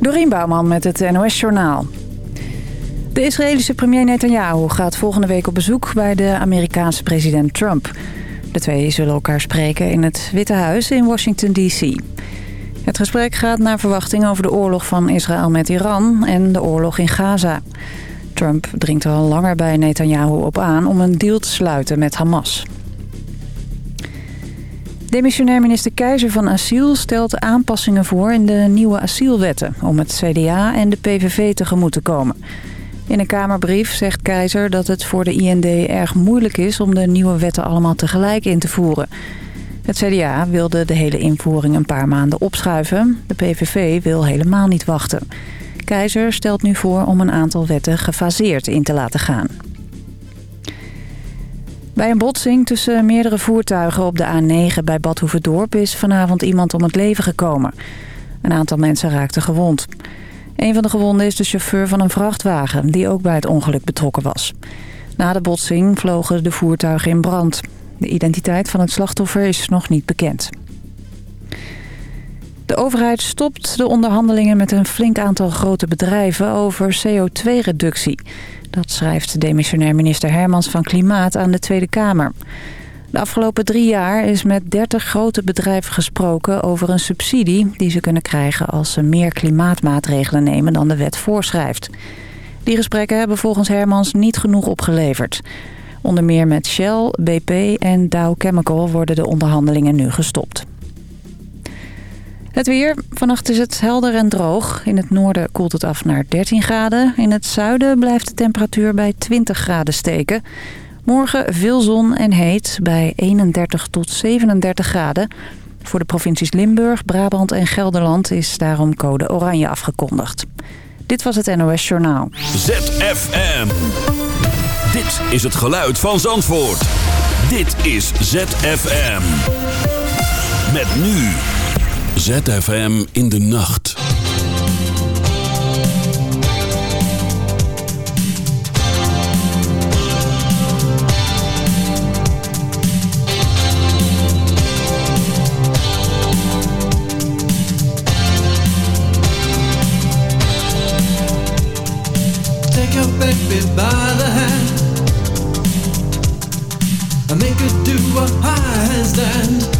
Dorien Bouwman met het NOS Journaal. De Israëlische premier Netanyahu gaat volgende week op bezoek bij de Amerikaanse president Trump. De twee zullen elkaar spreken in het Witte Huis in Washington D.C. Het gesprek gaat naar verwachting over de oorlog van Israël met Iran en de oorlog in Gaza. Trump dringt al langer bij Netanyahu op aan om een deal te sluiten met Hamas. Demissionair minister Keizer van Asiel stelt aanpassingen voor in de nieuwe asielwetten... om het CDA en de PVV tegemoet te komen. In een Kamerbrief zegt Keizer dat het voor de IND erg moeilijk is... om de nieuwe wetten allemaal tegelijk in te voeren. Het CDA wilde de hele invoering een paar maanden opschuiven. De PVV wil helemaal niet wachten. Keizer stelt nu voor om een aantal wetten gefaseerd in te laten gaan. Bij een botsing tussen meerdere voertuigen op de A9 bij Bad Hoeverdorp is vanavond iemand om het leven gekomen. Een aantal mensen raakten gewond. Een van de gewonden is de chauffeur van een vrachtwagen die ook bij het ongeluk betrokken was. Na de botsing vlogen de voertuigen in brand. De identiteit van het slachtoffer is nog niet bekend. De overheid stopt de onderhandelingen met een flink aantal grote bedrijven over CO2-reductie. Dat schrijft demissionair minister Hermans van Klimaat aan de Tweede Kamer. De afgelopen drie jaar is met 30 grote bedrijven gesproken over een subsidie die ze kunnen krijgen als ze meer klimaatmaatregelen nemen dan de wet voorschrijft. Die gesprekken hebben volgens Hermans niet genoeg opgeleverd. Onder meer met Shell, BP en Dow Chemical worden de onderhandelingen nu gestopt. Het weer. Vannacht is het helder en droog. In het noorden koelt het af naar 13 graden. In het zuiden blijft de temperatuur bij 20 graden steken. Morgen veel zon en heet bij 31 tot 37 graden. Voor de provincies Limburg, Brabant en Gelderland is daarom code oranje afgekondigd. Dit was het NOS Journaal. ZFM. Dit is het geluid van Zandvoort. Dit is ZFM. Met nu... ZFM in de nacht. Take your baby by the hand and make her do a handstand.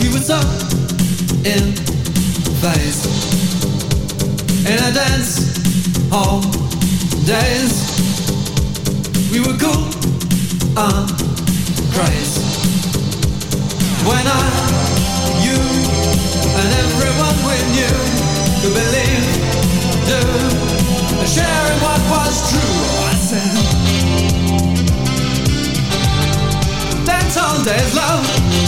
we were so in phase in a dance hall days. We were cool and crazy when I, you, and everyone we knew could believe, do, sharing what was true. I said, dance all days, love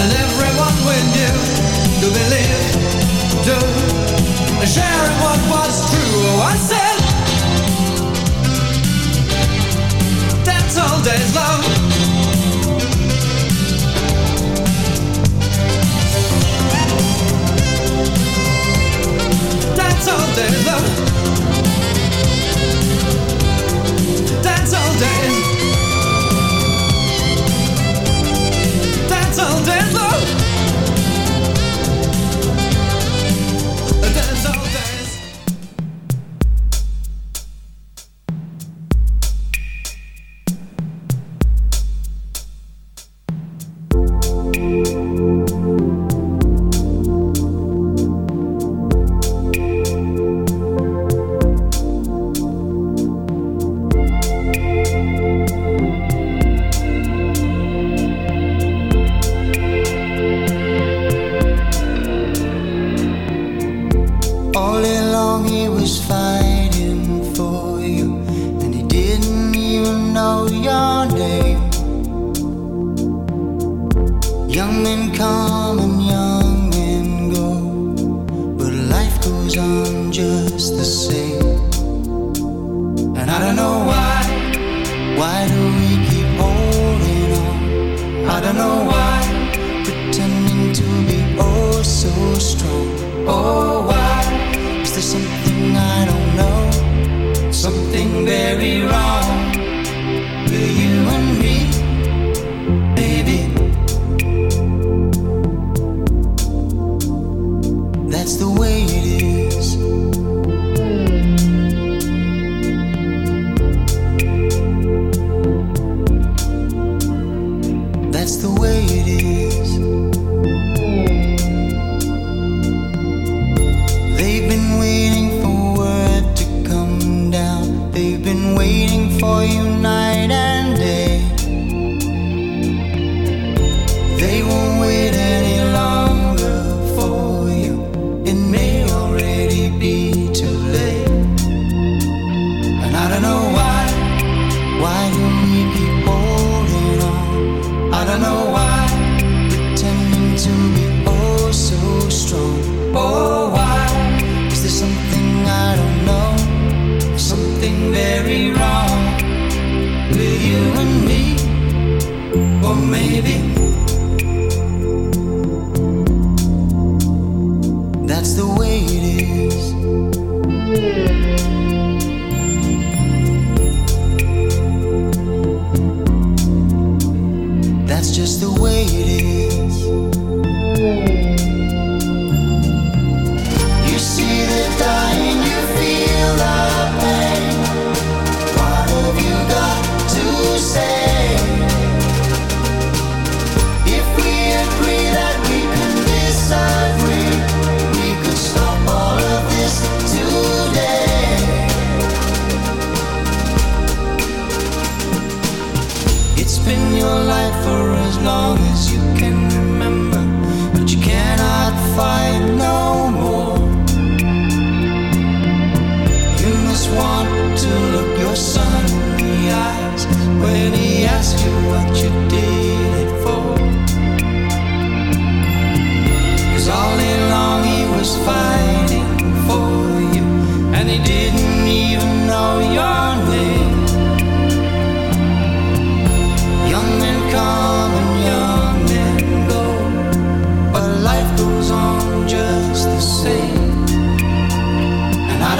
and everyone we knew to believe, to and sharing what was true. Oh, I said, that's all days love.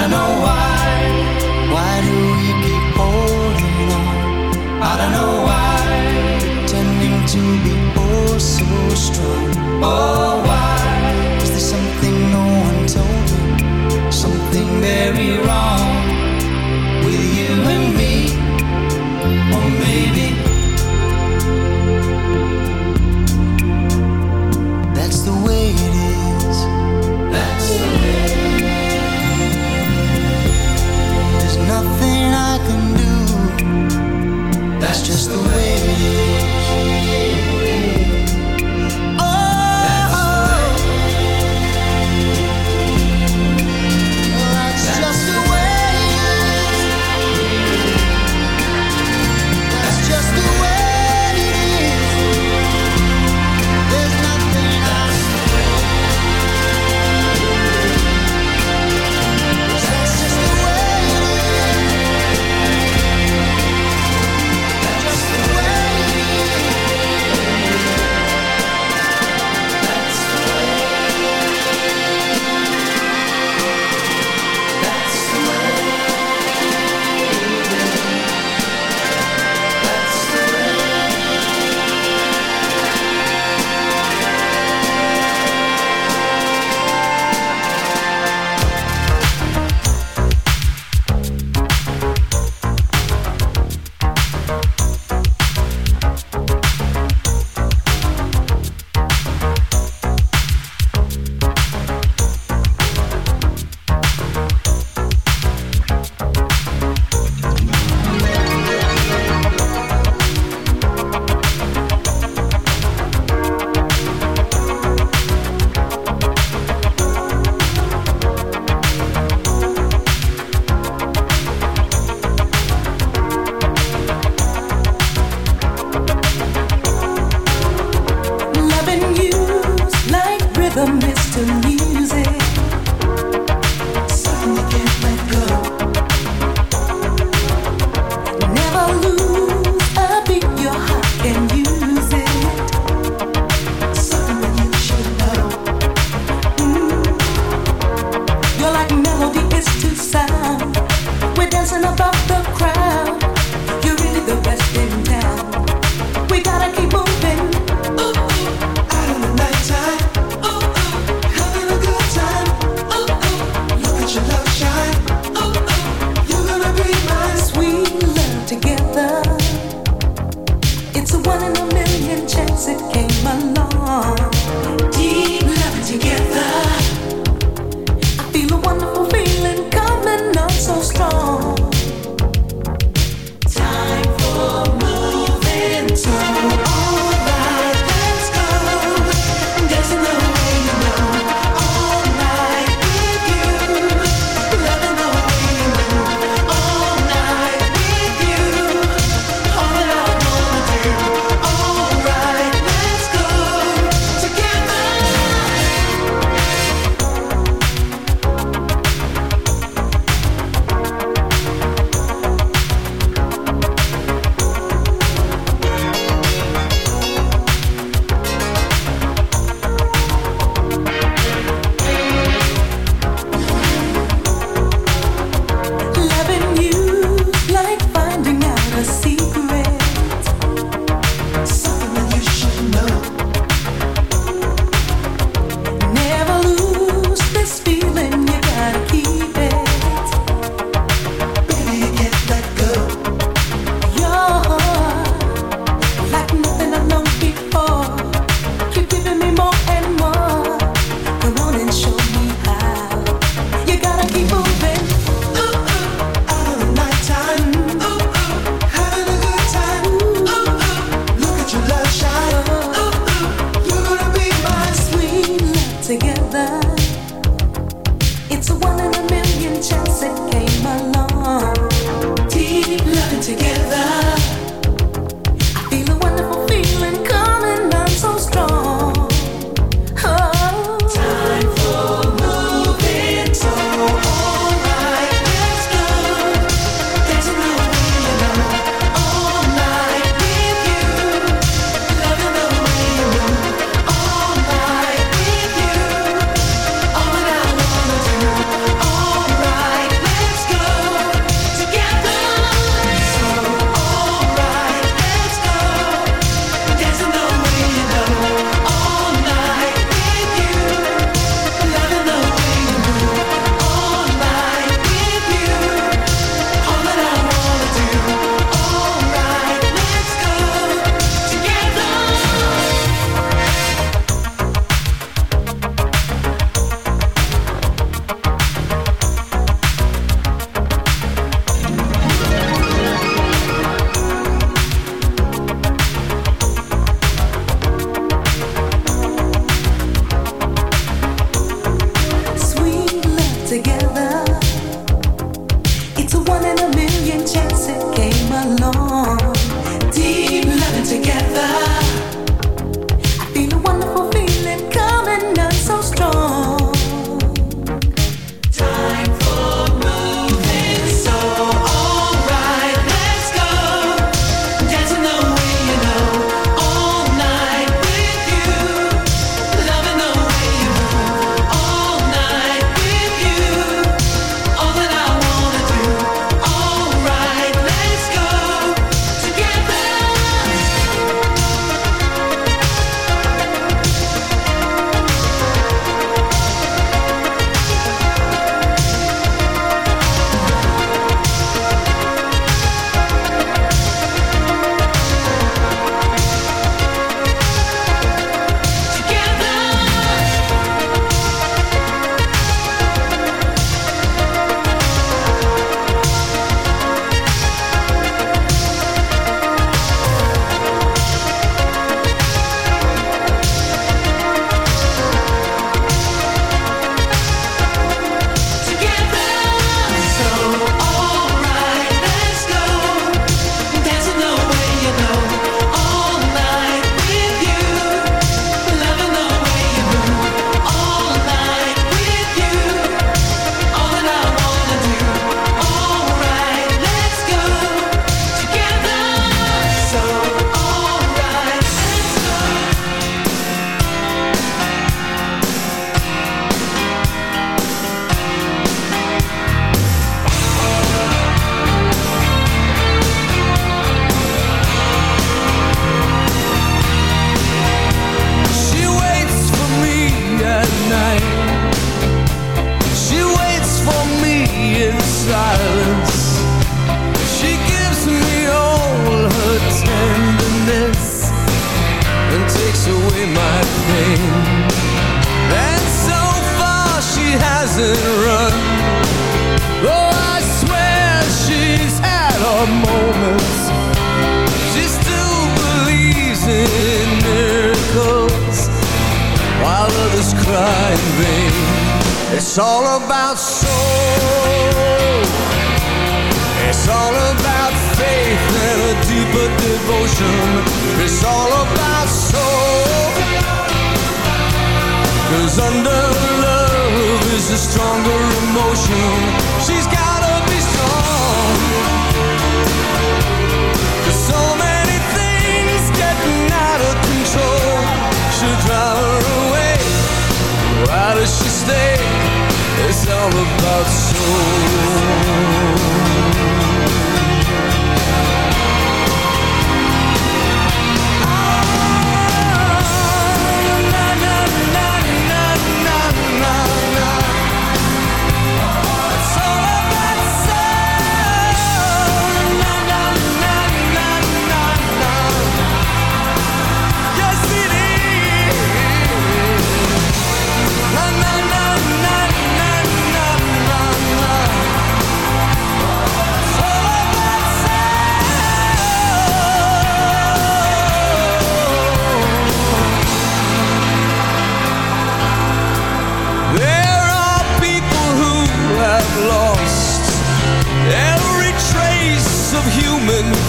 know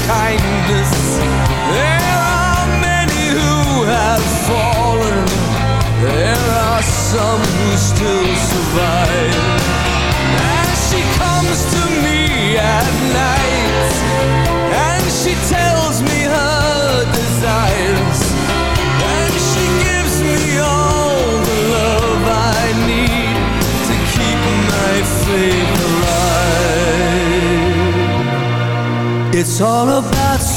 kindness. There are many who have fallen. There are some who still It's all about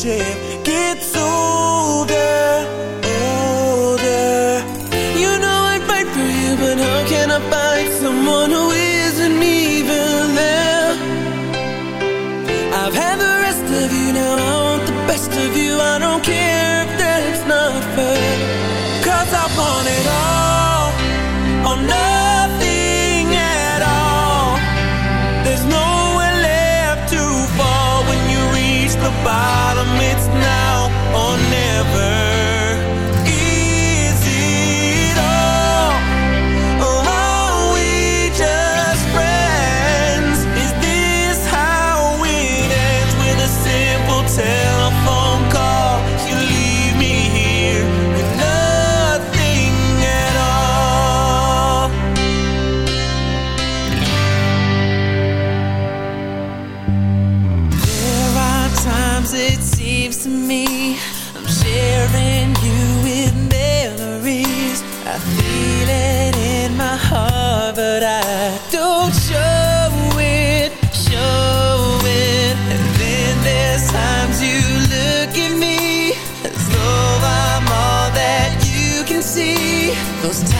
ship me. I'm sharing you with memories. I feel it in my heart, but I don't show it, show it. And then there's times you look at me as though I'm all that you can see. Those times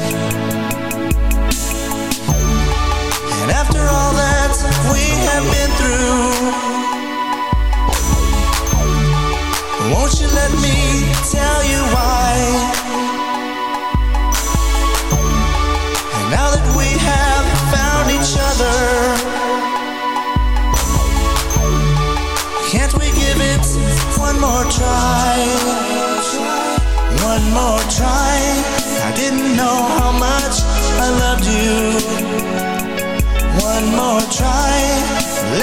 Won't you let me tell you why? And now that we have found each other Can't we give it one more try? One more try.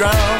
higher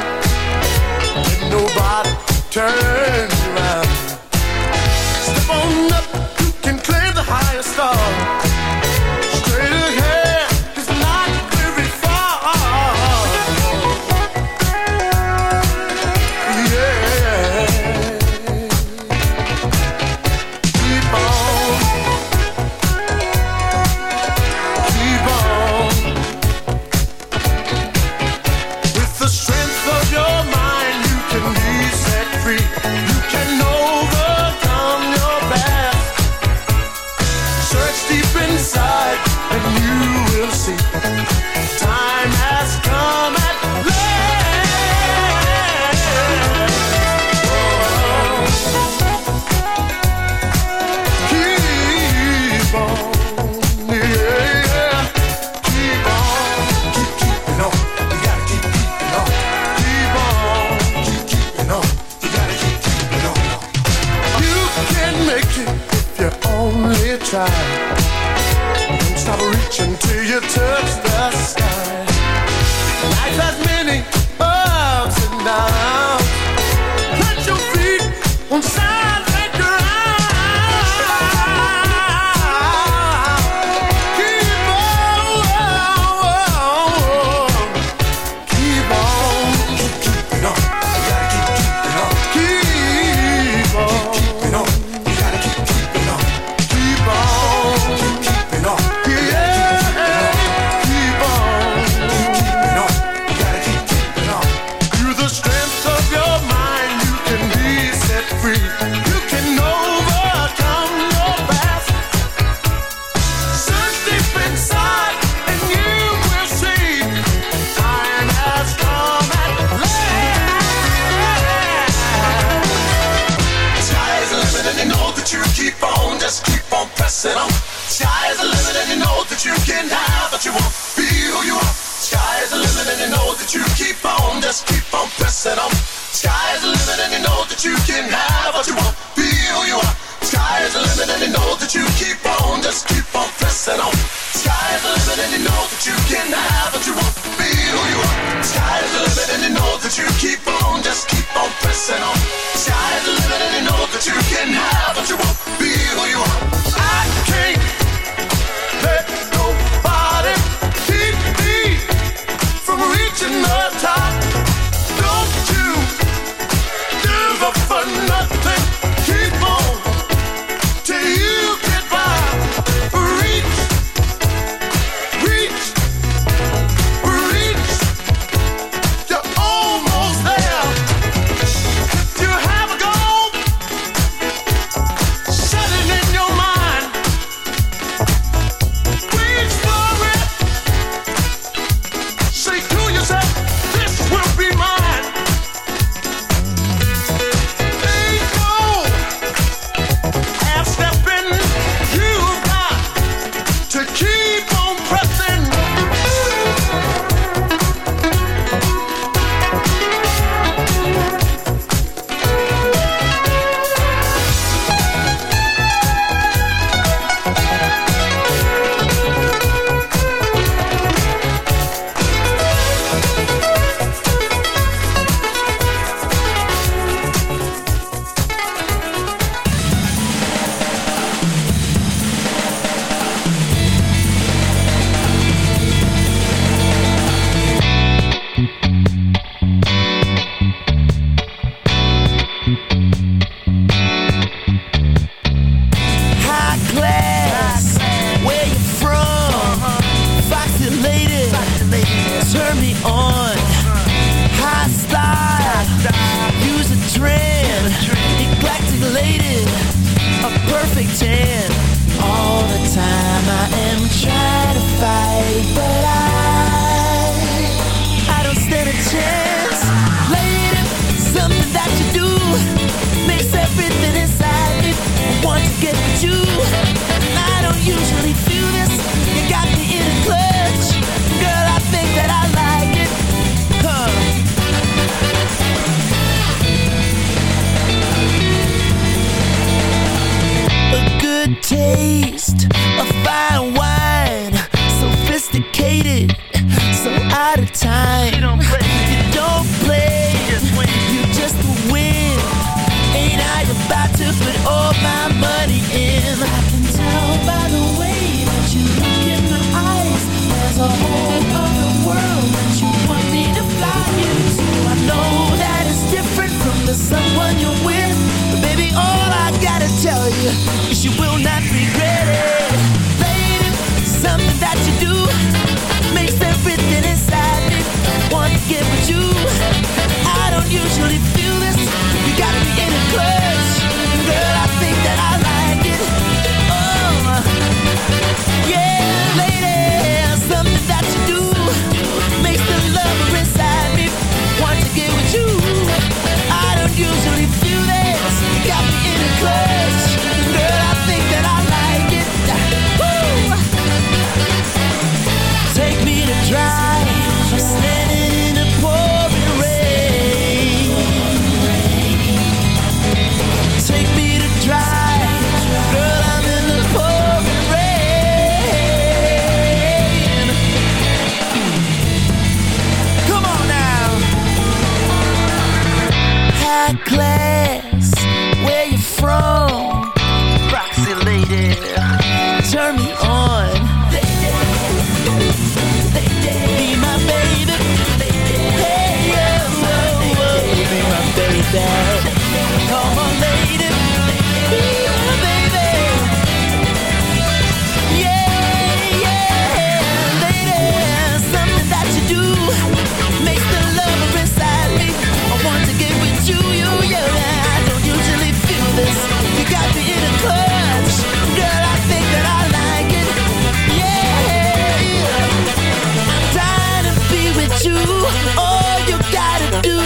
All you gotta do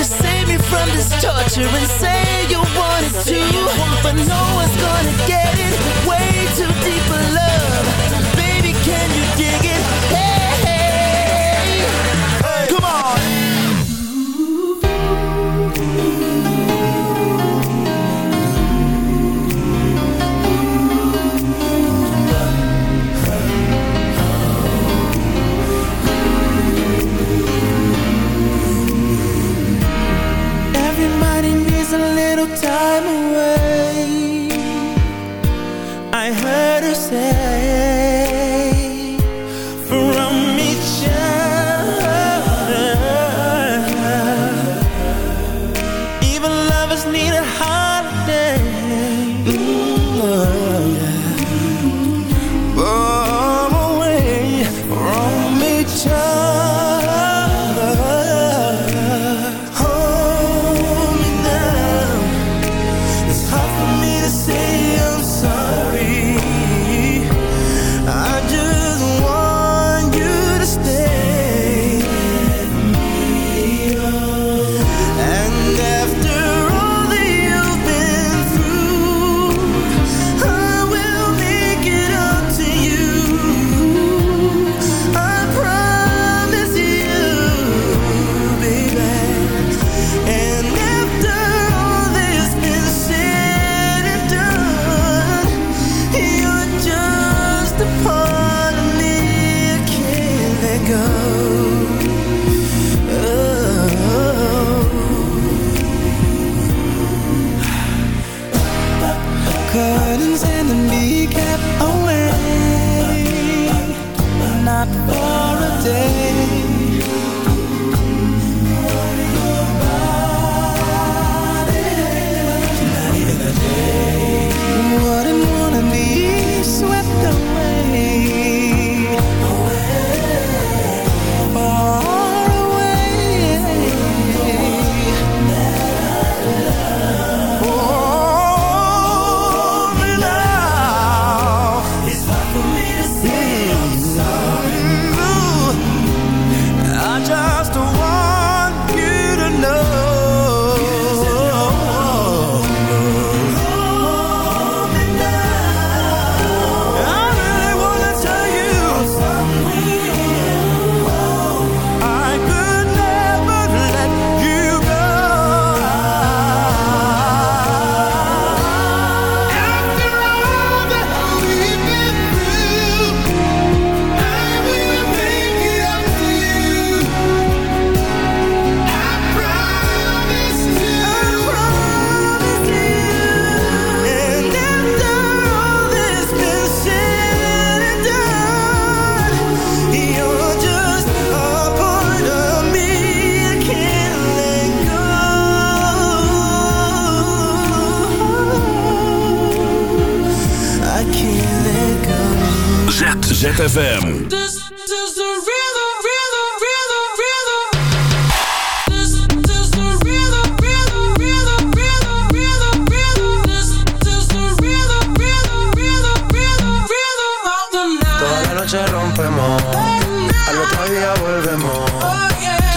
is save me from this torture and say you want it too. But no one's gonna get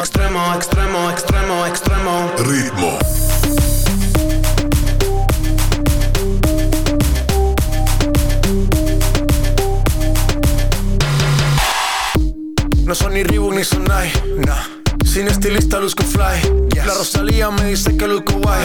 extremo, extremo, extremo, extremo, extremo. Ritmo. No son ni Reebok ni Sonai, nah. Sin estilista luzco fly. La Rosalía me dice que luzco guay.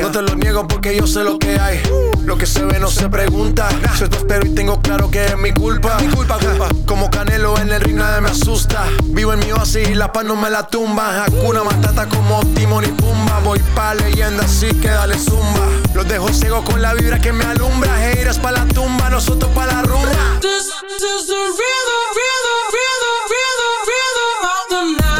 No te lo niego porque yo sé lo que hay. Lo que se ve no se pregunta. Yo te espero y tengo claro que es mi culpa. Mi culpa, culpa. Como Canelo en el ring nadie me asusta. Vivo en mi oasis y la paz no me la tumba. Hakuna Matata como Timon y Pumba. Voy pa' leyenda así que dale zumba. Los dejo ciego con la vibra que me alumbra. Heiras pa' la tumba, nosotros pa' la rumba. This is the rhythm, rhythm,